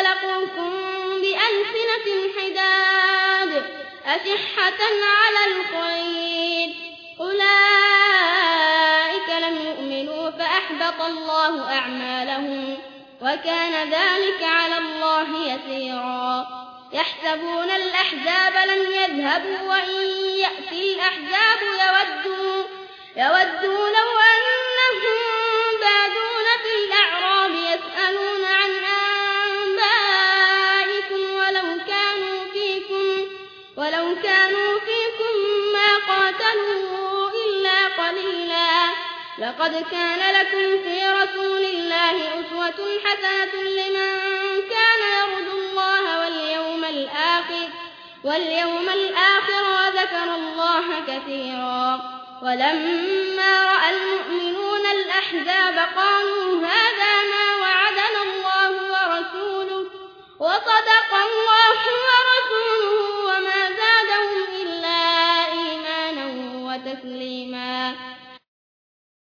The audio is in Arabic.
الخوف سلقوكم بألسنة حداد أشحة على الخير. أولئك لم يؤمنوا فأحبط الله أعمالهم وكان ذلك على الله يسيرا. يحسبون الأحزاب لم يذهبوا وإن ولو كانوا فيكم ما قاتلوا إلا قليلا. لقد كان لكم في رسول الله أسوة حسنة لمن كان يرجو الله واليوم الآخر واليوم الآخر وذكر الله كثيرا. ولما رأى المؤمنون الأحزاب قالوا ورسوله